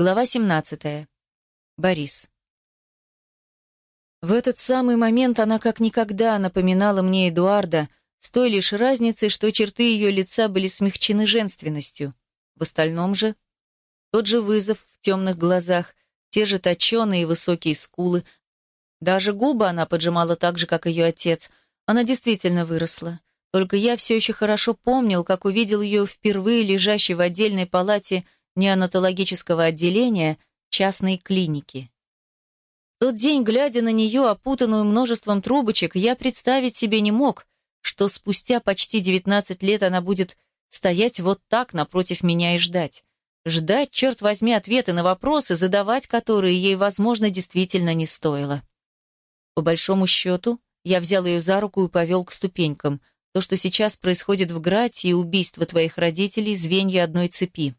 Глава 17. Борис. В этот самый момент она как никогда напоминала мне Эдуарда, с той лишь разницей, что черты ее лица были смягчены женственностью. В остальном же тот же вызов в темных глазах, те же точеные высокие скулы. Даже губы она поджимала так же, как ее отец. Она действительно выросла. Только я все еще хорошо помнил, как увидел ее впервые лежащей в отдельной палате – неонатологического отделения частной клиники. В тот день, глядя на нее, опутанную множеством трубочек, я представить себе не мог, что спустя почти 19 лет она будет стоять вот так напротив меня и ждать. Ждать, черт возьми, ответы на вопросы, задавать которые ей, возможно, действительно не стоило. По большому счету, я взял ее за руку и повел к ступенькам. То, что сейчас происходит в Грате и убийство твоих родителей, звенья одной цепи.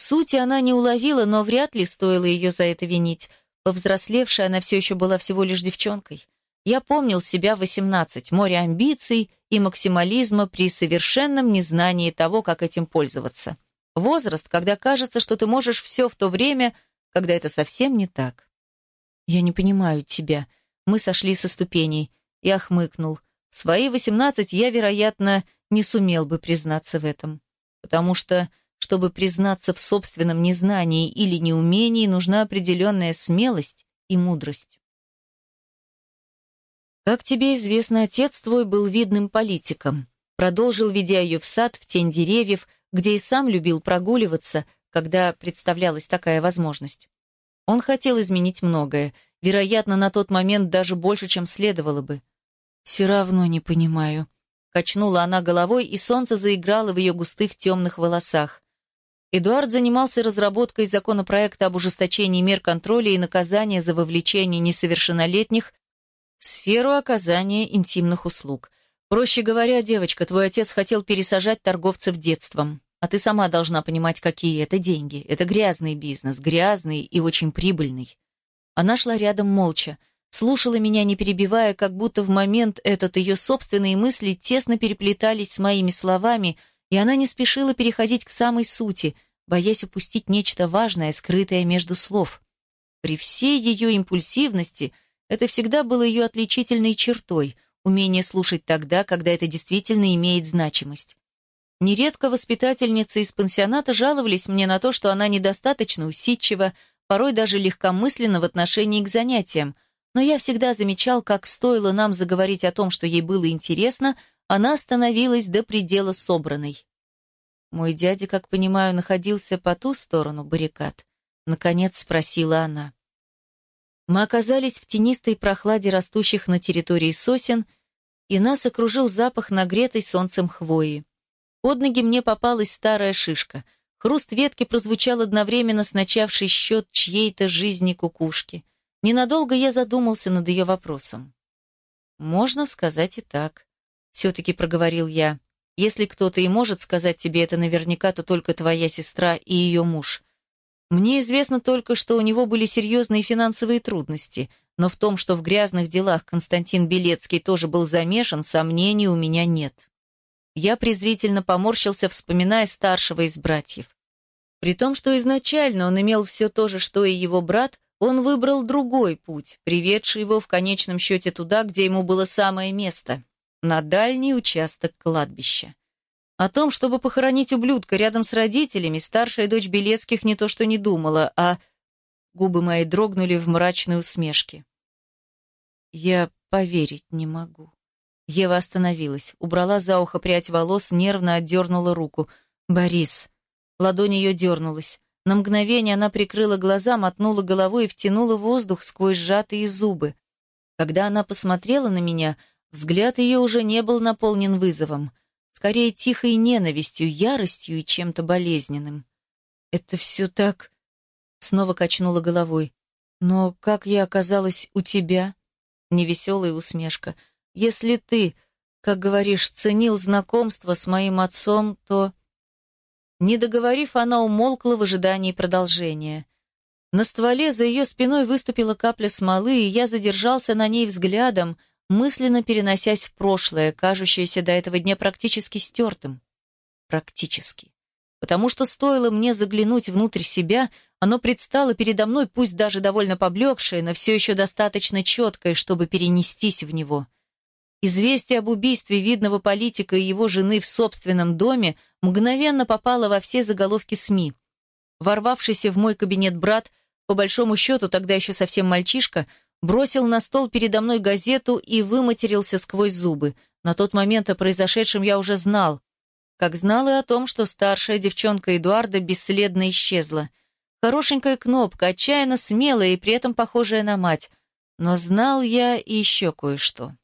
Сути она не уловила, но вряд ли стоило ее за это винить. Повзрослевшая она все еще была всего лишь девчонкой. Я помнил себя в 18, море амбиций и максимализма при совершенном незнании того, как этим пользоваться. Возраст, когда кажется, что ты можешь все в то время, когда это совсем не так. «Я не понимаю тебя». Мы сошли со ступеней. Я хмыкнул. В свои 18 я, вероятно, не сумел бы признаться в этом. Потому что чтобы признаться в собственном незнании или неумении, нужна определенная смелость и мудрость. «Как тебе известно, отец твой был видным политиком», продолжил, ведя ее в сад, в тень деревьев, где и сам любил прогуливаться, когда представлялась такая возможность. Он хотел изменить многое, вероятно, на тот момент даже больше, чем следовало бы. «Все равно не понимаю», — качнула она головой, и солнце заиграло в ее густых темных волосах. Эдуард занимался разработкой законопроекта об ужесточении мер контроля и наказания за вовлечение несовершеннолетних в сферу оказания интимных услуг. Проще говоря, девочка, твой отец хотел пересажать торговцев детством. А ты сама должна понимать, какие это деньги. Это грязный бизнес, грязный и очень прибыльный. Она шла рядом молча, слушала меня, не перебивая, как будто в момент этот ее собственные мысли тесно переплетались с моими словами – и она не спешила переходить к самой сути, боясь упустить нечто важное, скрытое между слов. При всей ее импульсивности это всегда было ее отличительной чертой – умение слушать тогда, когда это действительно имеет значимость. Нередко воспитательницы из пансионата жаловались мне на то, что она недостаточно усидчива, порой даже легкомысленна в отношении к занятиям, но я всегда замечал, как стоило нам заговорить о том, что ей было интересно, она становилась до предела собранной. Мой дядя, как понимаю, находился по ту сторону баррикад. Наконец спросила она. Мы оказались в тенистой прохладе растущих на территории сосен, и нас окружил запах нагретой солнцем хвои. Под ноги мне попалась старая шишка. Хруст ветки прозвучал одновременно с начавшей счет чьей-то жизни кукушки. Ненадолго я задумался над ее вопросом. Можно сказать и так. Все-таки проговорил я. Если кто-то и может сказать тебе это наверняка, то только твоя сестра и ее муж. Мне известно только, что у него были серьезные финансовые трудности, но в том, что в грязных делах Константин Белецкий тоже был замешан, сомнений у меня нет. Я презрительно поморщился, вспоминая старшего из братьев. При том, что изначально он имел все то же, что и его брат, он выбрал другой путь, приведший его в конечном счете туда, где ему было самое место на дальний участок кладбища. О том, чтобы похоронить ублюдка рядом с родителями, старшая дочь Белецких не то что не думала, а... Губы мои дрогнули в мрачной усмешке. Я поверить не могу. Ева остановилась, убрала за ухо прядь волос, нервно отдернула руку. «Борис!» Ладонь ее дернулась. На мгновение она прикрыла глаза, мотнула головой и втянула воздух сквозь сжатые зубы. Когда она посмотрела на меня, Взгляд ее уже не был наполнен вызовом, скорее тихой ненавистью, яростью и чем-то болезненным. «Это все так...» Снова качнула головой. «Но как я оказалась у тебя?» Невеселая усмешка. «Если ты, как говоришь, ценил знакомство с моим отцом, то...» Не договорив, она умолкла в ожидании продолжения. На стволе за ее спиной выступила капля смолы, и я задержался на ней взглядом — мысленно переносясь в прошлое, кажущееся до этого дня практически стертым. Практически. потому что стоило мне заглянуть внутрь себя, оно предстало передо мной, пусть даже довольно поблекшее, но все еще достаточно четкое, чтобы перенестись в него. Известие об убийстве видного политика и его жены в собственном доме мгновенно попало во все заголовки СМИ. Ворвавшийся в мой кабинет брат, по большому счету тогда еще совсем мальчишка, бросил на стол передо мной газету и выматерился сквозь зубы. На тот момент о произошедшем я уже знал. Как знал и о том, что старшая девчонка Эдуарда бесследно исчезла. Хорошенькая кнопка, отчаянно смелая и при этом похожая на мать. Но знал я и еще кое-что.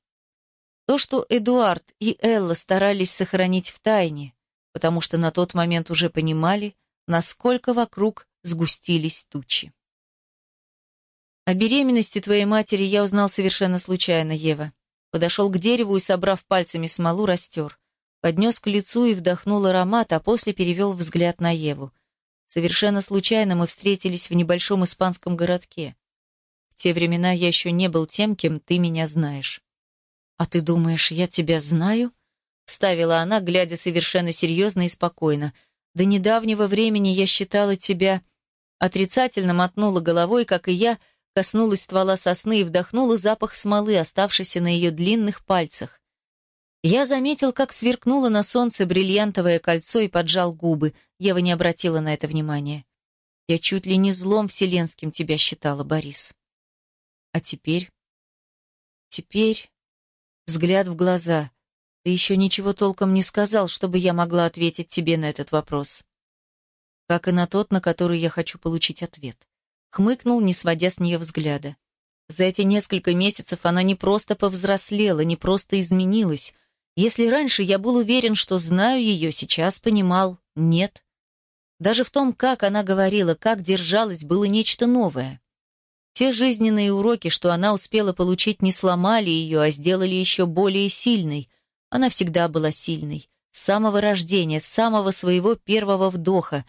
То, что Эдуард и Элла старались сохранить в тайне, потому что на тот момент уже понимали, насколько вокруг сгустились тучи. О беременности твоей матери я узнал совершенно случайно, Ева. Подошел к дереву и, собрав пальцами смолу, растер. Поднес к лицу и вдохнул аромат, а после перевел взгляд на Еву. Совершенно случайно мы встретились в небольшом испанском городке. В те времена я еще не был тем, кем ты меня знаешь. «А ты думаешь, я тебя знаю?» Ставила она, глядя совершенно серьезно и спокойно. «До недавнего времени я считала тебя...» Отрицательно мотнула головой, как и я, коснулась ствола сосны и вдохнула запах смолы, оставшийся на ее длинных пальцах. Я заметил, как сверкнуло на солнце бриллиантовое кольцо и поджал губы. Ева не обратила на это внимания. Я чуть ли не злом вселенским тебя считала, Борис. А теперь? Теперь взгляд в глаза. Ты еще ничего толком не сказал, чтобы я могла ответить тебе на этот вопрос. Как и на тот, на который я хочу получить ответ. Хмыкнул, не сводя с нее взгляда. За эти несколько месяцев она не просто повзрослела, не просто изменилась. Если раньше я был уверен, что знаю ее, сейчас понимал — нет. Даже в том, как она говорила, как держалась, было нечто новое. Те жизненные уроки, что она успела получить, не сломали ее, а сделали еще более сильной. Она всегда была сильной. С самого рождения, с самого своего первого вдоха.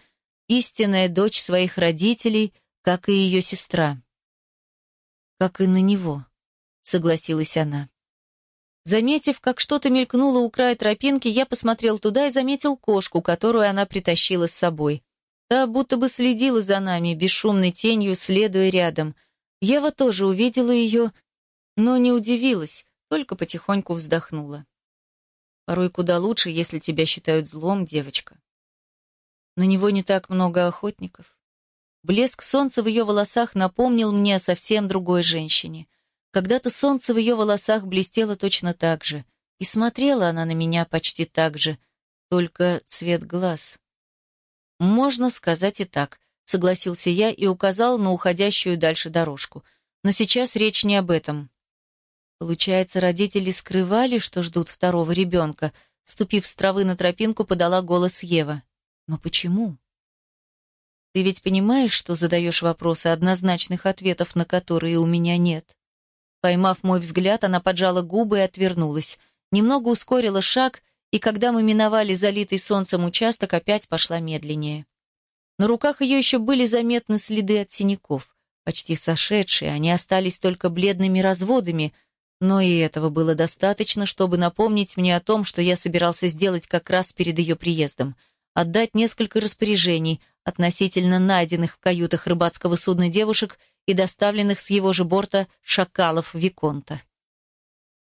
Истинная дочь своих родителей, как и ее сестра. «Как и на него», — согласилась она. Заметив, как что-то мелькнуло у края тропинки, я посмотрел туда и заметил кошку, которую она притащила с собой. Та будто бы следила за нами, бесшумной тенью, следуя рядом — Ева тоже увидела ее, но не удивилась, только потихоньку вздохнула. Порой куда лучше, если тебя считают злом, девочка. На него не так много охотников. Блеск солнца в ее волосах напомнил мне о совсем другой женщине. Когда-то солнце в ее волосах блестело точно так же, и смотрела она на меня почти так же, только цвет глаз. Можно сказать и так согласился я и указал на уходящую дальше дорожку. Но сейчас речь не об этом. Получается, родители скрывали, что ждут второго ребенка. Ступив с травы на тропинку, подала голос Ева. Но почему? Ты ведь понимаешь, что задаешь вопросы, однозначных ответов на которые у меня нет? Поймав мой взгляд, она поджала губы и отвернулась. Немного ускорила шаг, и когда мы миновали залитый солнцем участок, опять пошла медленнее. На руках ее еще были заметны следы от синяков. Почти сошедшие, они остались только бледными разводами, но и этого было достаточно, чтобы напомнить мне о том, что я собирался сделать как раз перед ее приездом. Отдать несколько распоряжений относительно найденных в каютах рыбацкого судна девушек и доставленных с его же борта шакалов Виконта.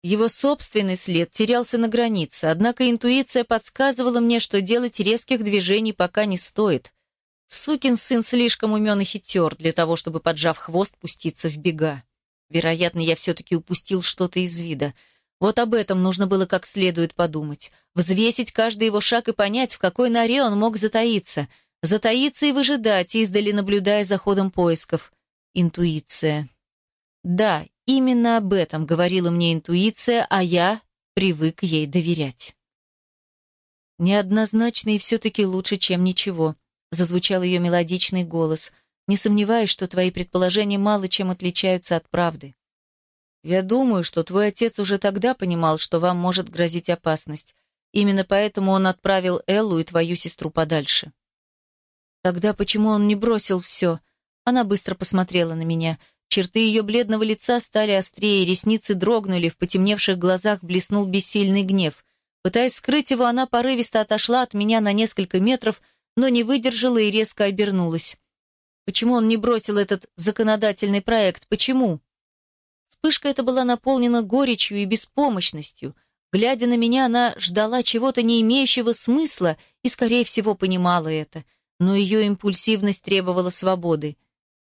Его собственный след терялся на границе, однако интуиция подсказывала мне, что делать резких движений пока не стоит. Сукин сын слишком умен и хитер для того, чтобы, поджав хвост, пуститься в бега. Вероятно, я все-таки упустил что-то из вида. Вот об этом нужно было как следует подумать. Взвесить каждый его шаг и понять, в какой норе он мог затаиться. Затаиться и выжидать, издали наблюдая за ходом поисков. Интуиция. Да, именно об этом говорила мне интуиция, а я привык ей доверять. Неоднозначно и все-таки лучше, чем ничего зазвучал ее мелодичный голос. «Не сомневаюсь, что твои предположения мало чем отличаются от правды. Я думаю, что твой отец уже тогда понимал, что вам может грозить опасность. Именно поэтому он отправил Эллу и твою сестру подальше». «Тогда почему он не бросил все?» Она быстро посмотрела на меня. Черты ее бледного лица стали острее, ресницы дрогнули, в потемневших глазах блеснул бессильный гнев. Пытаясь скрыть его, она порывисто отошла от меня на несколько метров, но не выдержала и резко обернулась. Почему он не бросил этот законодательный проект? Почему? Вспышка эта была наполнена горечью и беспомощностью. Глядя на меня, она ждала чего-то не имеющего смысла и, скорее всего, понимала это. Но ее импульсивность требовала свободы.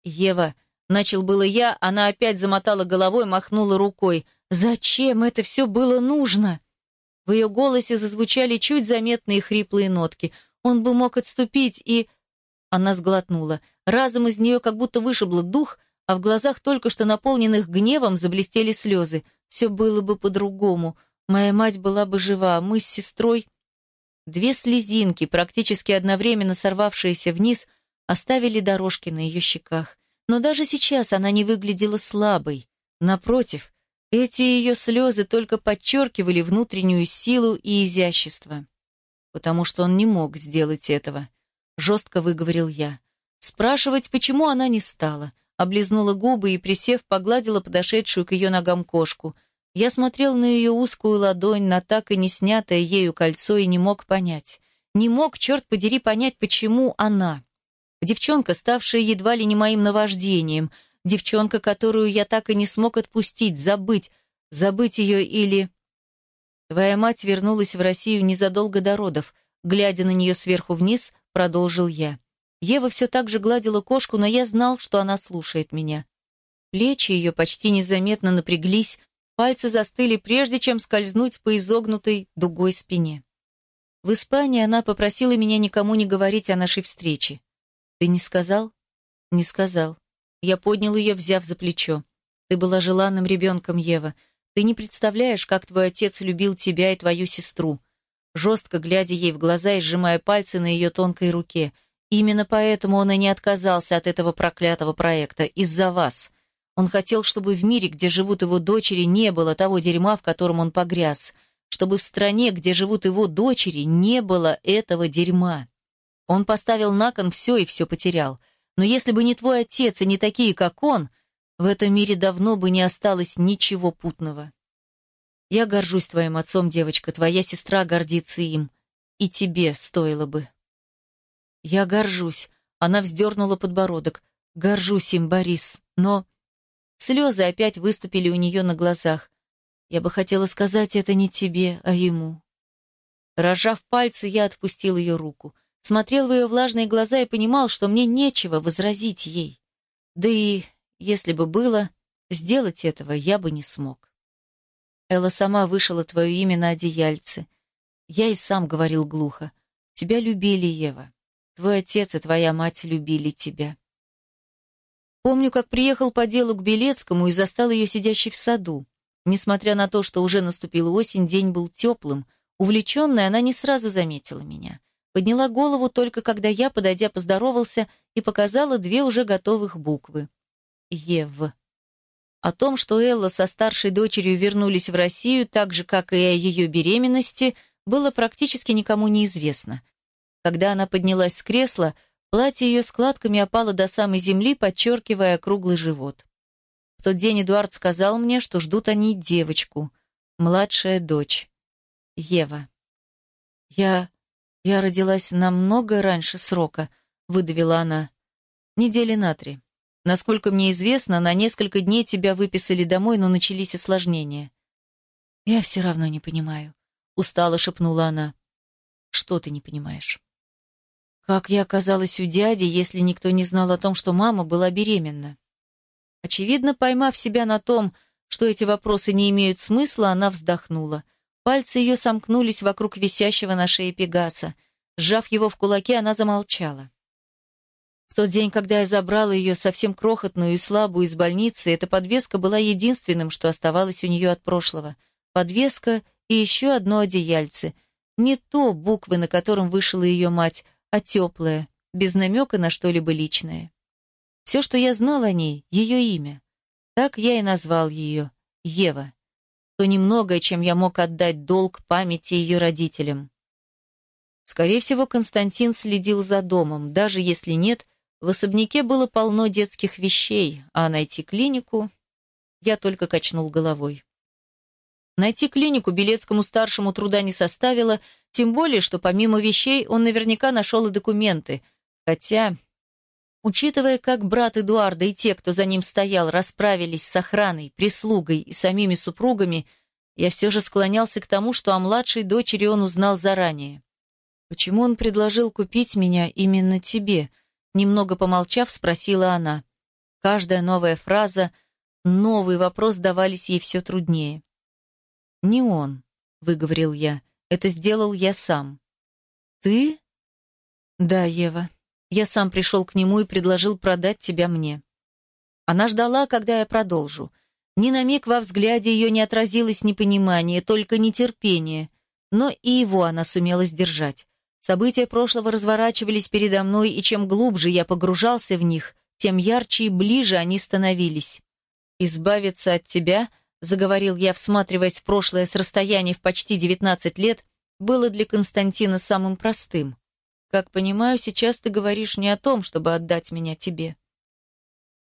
«Ева», — начал было я, она опять замотала головой, махнула рукой. «Зачем это все было нужно?» В ее голосе зазвучали чуть заметные хриплые нотки. Он бы мог отступить и... Она сглотнула. Разом из нее как будто вышибло дух, а в глазах только что наполненных гневом заблестели слезы. Все было бы по-другому. Моя мать была бы жива, мы с сестрой... Две слезинки, практически одновременно сорвавшиеся вниз, оставили дорожки на ее щеках. Но даже сейчас она не выглядела слабой. Напротив, эти ее слезы только подчеркивали внутреннюю силу и изящество. Потому что он не мог сделать этого. Жестко выговорил я. Спрашивать, почему она не стала. Облизнула губы и, присев, погладила подошедшую к ее ногам кошку. Я смотрел на ее узкую ладонь, на так и не снятое ею кольцо и не мог понять. Не мог, черт подери, понять, почему она. Девчонка, ставшая едва ли не моим наваждением. Девчонка, которую я так и не смог отпустить, забыть. Забыть ее или... Твоя мать вернулась в Россию незадолго до родов. Глядя на нее сверху вниз, продолжил я. Ева все так же гладила кошку, но я знал, что она слушает меня. Плечи ее почти незаметно напряглись, пальцы застыли, прежде чем скользнуть по изогнутой дугой спине. В Испании она попросила меня никому не говорить о нашей встрече. «Ты не сказал?» «Не сказал». Я поднял ее, взяв за плечо. «Ты была желанным ребенком, Ева. Ты не представляешь, как твой отец любил тебя и твою сестру». Жестко глядя ей в глаза и сжимая пальцы на ее тонкой руке – Именно поэтому он и не отказался от этого проклятого проекта, из-за вас. Он хотел, чтобы в мире, где живут его дочери, не было того дерьма, в котором он погряз. Чтобы в стране, где живут его дочери, не было этого дерьма. Он поставил на кон все и все потерял. Но если бы не твой отец и не такие, как он, в этом мире давно бы не осталось ничего путного. Я горжусь твоим отцом, девочка, твоя сестра гордится им. И тебе стоило бы. «Я горжусь». Она вздернула подбородок. «Горжусь им, Борис, но...» Слезы опять выступили у нее на глазах. «Я бы хотела сказать это не тебе, а ему». Рожав пальцы, я отпустил ее руку. Смотрел в ее влажные глаза и понимал, что мне нечего возразить ей. Да и, если бы было, сделать этого я бы не смог. Элла сама вышила твое имя на одеяльце. Я и сам говорил глухо. Тебя любили, Ева. Твой отец и твоя мать любили тебя. Помню, как приехал по делу к Белецкому и застал ее сидящей в саду. Несмотря на то, что уже наступила осень, день был теплым. Увлеченная, она не сразу заметила меня. Подняла голову только когда я, подойдя, поздоровался и показала две уже готовых буквы. Ев. О том, что Элла со старшей дочерью вернулись в Россию, так же, как и о ее беременности, было практически никому неизвестно. Когда она поднялась с кресла, платье ее складками опало до самой земли, подчеркивая круглый живот. В тот день Эдуард сказал мне, что ждут они девочку, младшая дочь, Ева. «Я... я родилась намного раньше срока», — выдавила она. «Недели на три. Насколько мне известно, на несколько дней тебя выписали домой, но начались осложнения». «Я все равно не понимаю», — устало шепнула она. «Что ты не понимаешь?» Как я оказалась у дяди, если никто не знал о том, что мама была беременна? Очевидно, поймав себя на том, что эти вопросы не имеют смысла, она вздохнула. Пальцы ее сомкнулись вокруг висящего на шее Пегаса. Сжав его в кулаке, она замолчала. В тот день, когда я забрала ее совсем крохотную и слабую из больницы, эта подвеска была единственным, что оставалось у нее от прошлого. Подвеска и еще одно одеяльце. Не то буквы, на котором вышла ее мать, а теплое, без намека на что-либо личное. Все, что я знал о ней, ее имя. Так я и назвал ее — Ева. То немногое, чем я мог отдать долг памяти ее родителям. Скорее всего, Константин следил за домом. Даже если нет, в особняке было полно детских вещей, а найти клинику... Я только качнул головой. Найти клинику Белецкому-старшему труда не составило, Тем более, что помимо вещей он наверняка нашел и документы. Хотя, учитывая, как брат Эдуарда и те, кто за ним стоял, расправились с охраной, прислугой и самими супругами, я все же склонялся к тому, что о младшей дочери он узнал заранее. «Почему он предложил купить меня именно тебе?» Немного помолчав, спросила она. Каждая новая фраза, новый вопрос давались ей все труднее. «Не он», — выговорил я. «Это сделал я сам». «Ты?» «Да, Ева. Я сам пришел к нему и предложил продать тебя мне». Она ждала, когда я продолжу. Ни на миг во взгляде ее не отразилось непонимание, только нетерпение. Но и его она сумела сдержать. События прошлого разворачивались передо мной, и чем глубже я погружался в них, тем ярче и ближе они становились. «Избавиться от тебя», — заговорил я, всматриваясь в прошлое с расстояния в почти 19 лет, было для Константина самым простым. «Как понимаю, сейчас ты говоришь не о том, чтобы отдать меня тебе».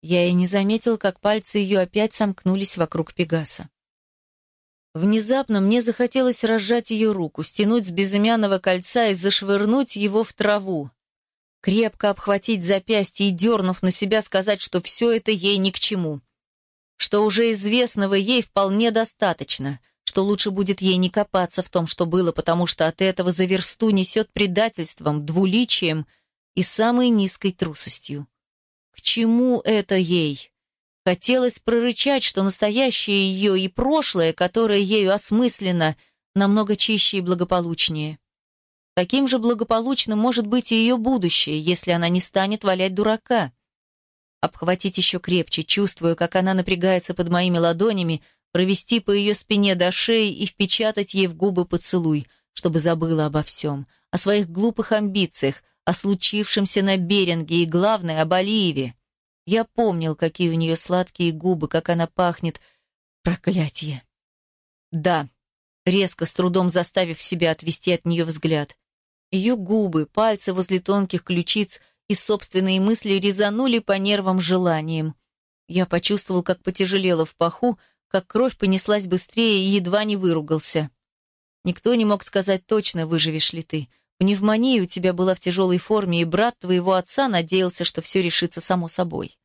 Я и не заметил, как пальцы ее опять сомкнулись вокруг Пегаса. Внезапно мне захотелось разжать ее руку, стянуть с безымянного кольца и зашвырнуть его в траву. Крепко обхватить запястье и, дернув на себя, сказать, что все это ей ни к чему. Что уже известного ей вполне достаточно, что лучше будет ей не копаться в том, что было, потому что от этого за версту несет предательством, двуличием и самой низкой трусостью. К чему это ей? Хотелось прорычать, что настоящее ее и прошлое, которое ею осмысленно, намного чище и благополучнее. Таким же благополучным может быть и ее будущее, если она не станет валять дурака. Обхватить еще крепче, чувствуя, как она напрягается под моими ладонями, провести по ее спине до шеи и впечатать ей в губы поцелуй, чтобы забыла обо всем, о своих глупых амбициях, о случившемся на Беринге и, главное, об Алиеве. Я помнил, какие у нее сладкие губы, как она пахнет. Проклятие. Да, резко, с трудом заставив себя отвести от нее взгляд. Ее губы, пальцы возле тонких ключиц и собственные мысли резанули по нервам желанием. Я почувствовал, как потяжелело в паху, как кровь понеслась быстрее и едва не выругался. Никто не мог сказать точно, выживешь ли ты. Пневмония у тебя была в тяжелой форме, и брат твоего отца надеялся, что все решится само собой.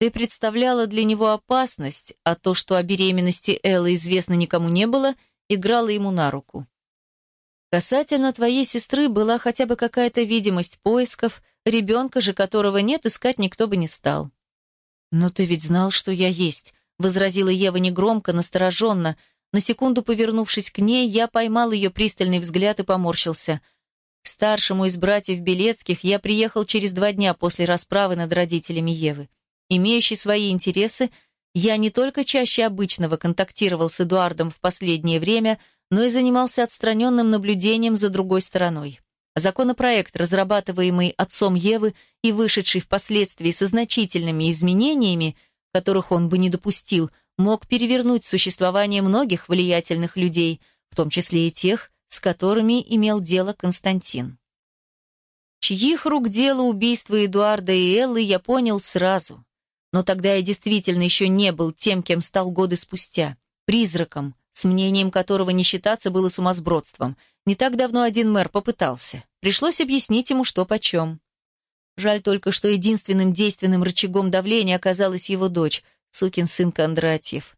Ты представляла для него опасность, а то, что о беременности Эллы известно никому не было, играло ему на руку. Касательно твоей сестры была хотя бы какая-то видимость поисков, ребенка же, которого нет, искать никто бы не стал. «Но ты ведь знал, что я есть», — возразила Ева негромко, настороженно. На секунду повернувшись к ней, я поймал ее пристальный взгляд и поморщился — старшему из братьев Белецких я приехал через два дня после расправы над родителями Евы. Имеющий свои интересы, я не только чаще обычного контактировал с Эдуардом в последнее время, но и занимался отстраненным наблюдением за другой стороной. Законопроект, разрабатываемый отцом Евы и вышедший впоследствии со значительными изменениями, которых он бы не допустил, мог перевернуть существование многих влиятельных людей, в том числе и тех, с которыми имел дело Константин. Чьих рук дело убийства Эдуарда и Эллы, я понял сразу. Но тогда я действительно еще не был тем, кем стал годы спустя. Призраком, с мнением которого не считаться было сумасбродством. Не так давно один мэр попытался. Пришлось объяснить ему, что почем. Жаль только, что единственным действенным рычагом давления оказалась его дочь, сукин сын Кондратьев.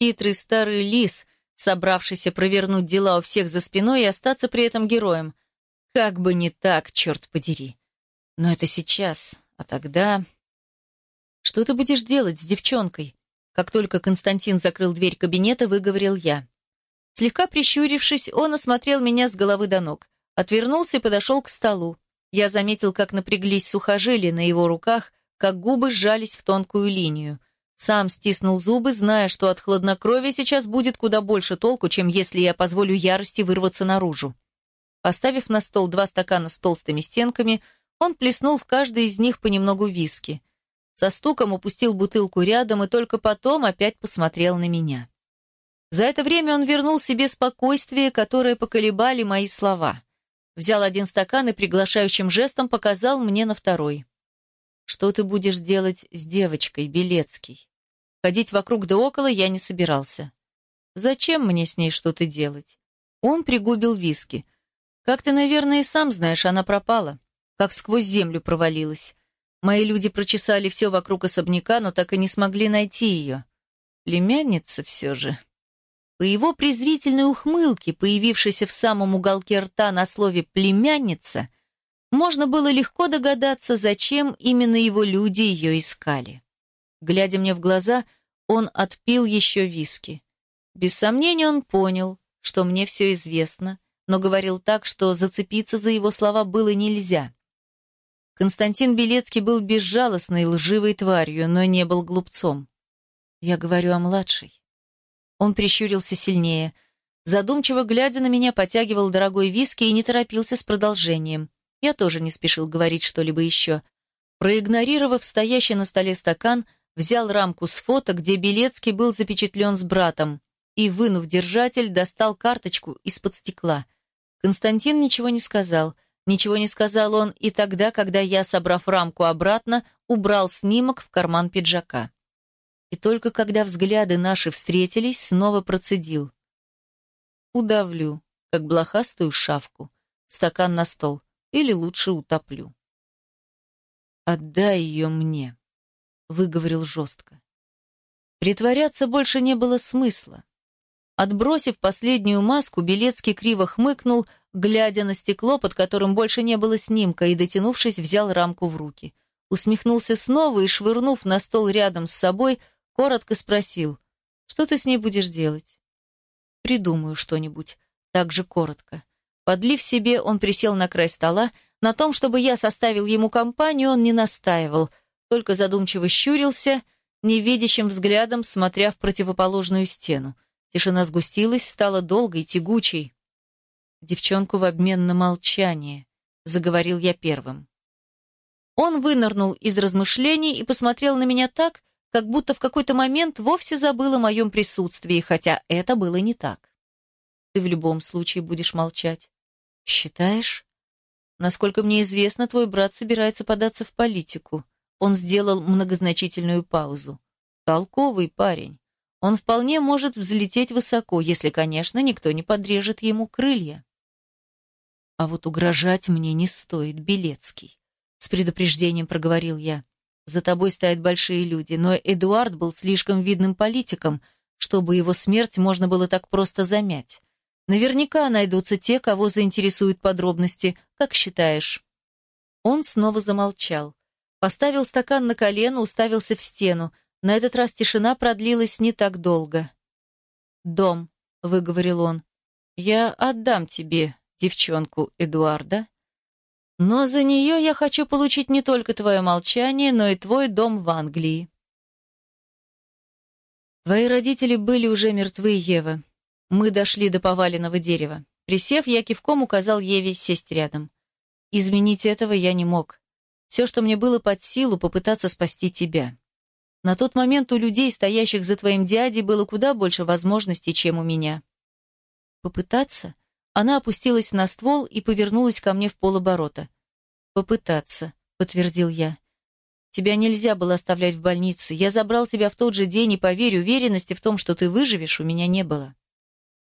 Хитрый старый лис — собравшийся провернуть дела у всех за спиной и остаться при этом героем. Как бы не так, черт подери. Но это сейчас, а тогда... Что ты будешь делать с девчонкой? Как только Константин закрыл дверь кабинета, выговорил я. Слегка прищурившись, он осмотрел меня с головы до ног, отвернулся и подошел к столу. Я заметил, как напряглись сухожилия на его руках, как губы сжались в тонкую линию. Сам стиснул зубы, зная, что от хладнокровия сейчас будет куда больше толку, чем если я позволю ярости вырваться наружу. Поставив на стол два стакана с толстыми стенками, он плеснул в каждый из них понемногу виски. Со стуком упустил бутылку рядом и только потом опять посмотрел на меня. За это время он вернул себе спокойствие, которое поколебали мои слова. Взял один стакан и приглашающим жестом показал мне на второй. «Что ты будешь делать с девочкой, Белецкий?» Ходить вокруг да около я не собирался. Зачем мне с ней что-то делать? Он пригубил виски. Как ты, наверное, и сам знаешь, она пропала. Как сквозь землю провалилась. Мои люди прочесали все вокруг особняка, но так и не смогли найти ее. Племянница все же. По его презрительной ухмылке, появившейся в самом уголке рта на слове «племянница», можно было легко догадаться, зачем именно его люди ее искали. Глядя мне в глаза, он отпил еще виски. Без сомнения он понял, что мне все известно, но говорил так, что зацепиться за его слова было нельзя. Константин Белецкий был безжалостной, лживой тварью, но не был глупцом. Я говорю о младшей. Он прищурился сильнее. Задумчиво глядя на меня, потягивал дорогой виски и не торопился с продолжением. Я тоже не спешил говорить что-либо еще. Проигнорировав стоящий на столе стакан, взял рамку с фото, где Белецкий был запечатлен с братом, и, вынув держатель, достал карточку из-под стекла. Константин ничего не сказал — Ничего не сказал он и тогда, когда я, собрав рамку обратно, убрал снимок в карман пиджака. И только когда взгляды наши встретились, снова процедил. Удавлю, как блохастую шавку, стакан на стол, или лучше утоплю. «Отдай ее мне», — выговорил жестко. Притворяться больше не было смысла. Отбросив последнюю маску, Белецкий криво хмыкнул, глядя на стекло, под которым больше не было снимка, и, дотянувшись, взял рамку в руки. Усмехнулся снова и, швырнув на стол рядом с собой, коротко спросил, «Что ты с ней будешь делать?» «Придумаю что-нибудь», так же коротко. Подлив себе, он присел на край стола. На том, чтобы я составил ему компанию, он не настаивал, только задумчиво щурился, невидящим взглядом смотря в противоположную стену. Тишина сгустилась, стала долгой, тягучей. Девчонку в обмен на молчание, заговорил я первым. Он вынырнул из размышлений и посмотрел на меня так, как будто в какой-то момент вовсе забыл о моем присутствии, хотя это было не так. Ты в любом случае будешь молчать. Считаешь? Насколько мне известно, твой брат собирается податься в политику. Он сделал многозначительную паузу. Толковый парень. Он вполне может взлететь высоко, если, конечно, никто не подрежет ему крылья. А вот угрожать мне не стоит, Белецкий. С предупреждением проговорил я. За тобой стоят большие люди, но Эдуард был слишком видным политиком, чтобы его смерть можно было так просто замять. Наверняка найдутся те, кого заинтересуют подробности, как считаешь. Он снова замолчал. Поставил стакан на колено, уставился в стену, на этот раз тишина продлилась не так долго. «Дом», — выговорил он, — «я отдам тебе девчонку Эдуарда, но за нее я хочу получить не только твое молчание, но и твой дом в Англии». Твои родители были уже мертвы, Ева. Мы дошли до поваленного дерева. Присев, я кивком указал Еве сесть рядом. Изменить этого я не мог. Все, что мне было под силу, попытаться спасти тебя. На тот момент у людей, стоящих за твоим дядей, было куда больше возможностей, чем у меня. Попытаться? Она опустилась на ствол и повернулась ко мне в полоборота. Попытаться, подтвердил я. Тебя нельзя было оставлять в больнице. Я забрал тебя в тот же день, и, поверь, уверенности в том, что ты выживешь, у меня не было.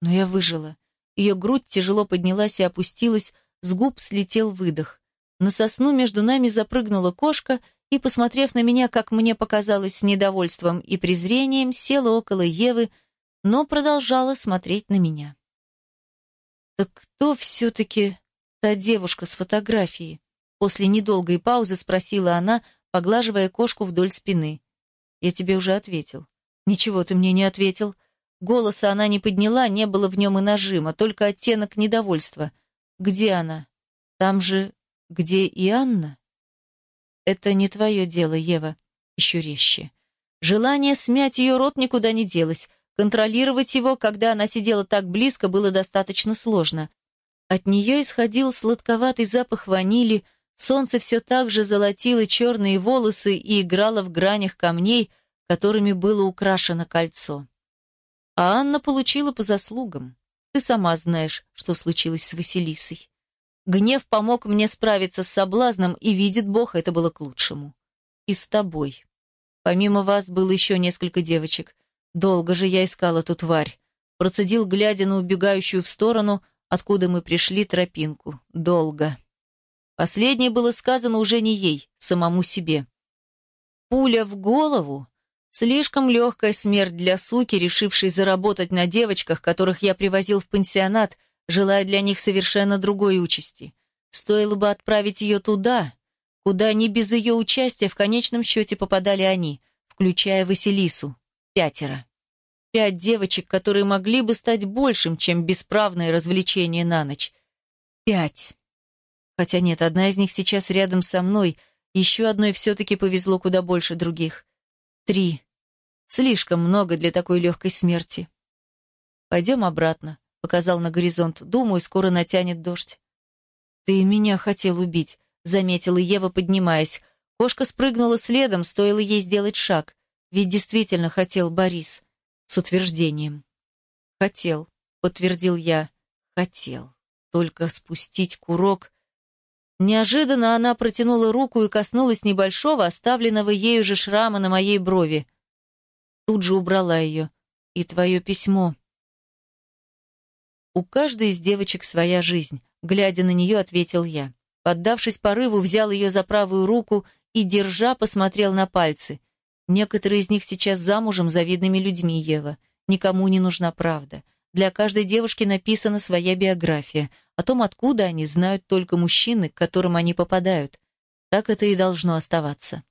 Но я выжила. Ее грудь тяжело поднялась и опустилась, с губ слетел выдох. На сосну между нами запрыгнула кошка и, посмотрев на меня, как мне показалось, с недовольством и презрением, села около Евы, но продолжала смотреть на меня. «Так кто все-таки та девушка с фотографией?» После недолгой паузы спросила она, поглаживая кошку вдоль спины. «Я тебе уже ответил». «Ничего ты мне не ответил». Голоса она не подняла, не было в нем и нажима, только оттенок недовольства. «Где она? Там же, где и Анна?» «Это не твое дело, Ева», еще резче. Желание смять ее рот никуда не делось. Контролировать его, когда она сидела так близко, было достаточно сложно. От нее исходил сладковатый запах ванили, солнце все так же золотило черные волосы и играло в гранях камней, которыми было украшено кольцо. А Анна получила по заслугам. Ты сама знаешь, что случилось с Василисой. Гнев помог мне справиться с соблазном, и, видит Бог, это было к лучшему. И с тобой. Помимо вас было еще несколько девочек. Долго же я искал эту тварь. Процедил, глядя на убегающую в сторону, откуда мы пришли, тропинку. Долго. Последнее было сказано уже не ей, самому себе. Пуля в голову — слишком легкая смерть для суки, решившей заработать на девочках, которых я привозил в пансионат, желая для них совершенно другой участи. Стоило бы отправить ее туда, куда не без ее участия в конечном счете попадали они, включая Василису. Пятеро. Пять девочек, которые могли бы стать большим, чем бесправное развлечение на ночь. Пять. Хотя нет, одна из них сейчас рядом со мной, еще одной все-таки повезло куда больше других. Три. Слишком много для такой легкой смерти. «Пойдем обратно», — показал на горизонт. «Думаю, скоро натянет дождь». «Ты меня хотел убить», — заметила Ева, поднимаясь. Кошка спрыгнула следом, стоило ей сделать шаг. Ведь действительно хотел Борис с утверждением. «Хотел», — подтвердил я. «Хотел. Только спустить курок...» Неожиданно она протянула руку и коснулась небольшого, оставленного ею же шрама на моей брови. Тут же убрала ее. «И твое письмо». У каждой из девочек своя жизнь. Глядя на нее, ответил я. Поддавшись порыву, взял ее за правую руку и, держа, посмотрел на пальцы. Некоторые из них сейчас замужем за видными людьми, Ева. Никому не нужна правда. Для каждой девушки написана своя биография. О том, откуда они, знают только мужчины, к которым они попадают. Так это и должно оставаться.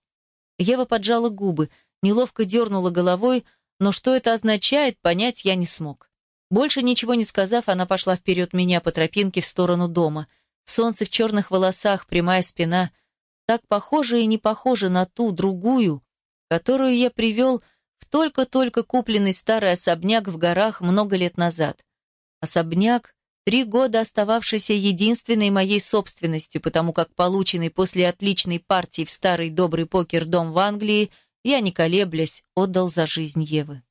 Ева поджала губы, неловко дернула головой, но что это означает, понять я не смог. Больше ничего не сказав, она пошла вперед меня по тропинке в сторону дома. Солнце в черных волосах, прямая спина. Так похоже и не похоже на ту, другую, которую я привел в только-только купленный старый особняк в горах много лет назад. Особняк, три года остававшийся единственной моей собственностью, потому как полученный после отличной партии в старый добрый покер дом в Англии я, не колеблясь, отдал за жизнь Евы.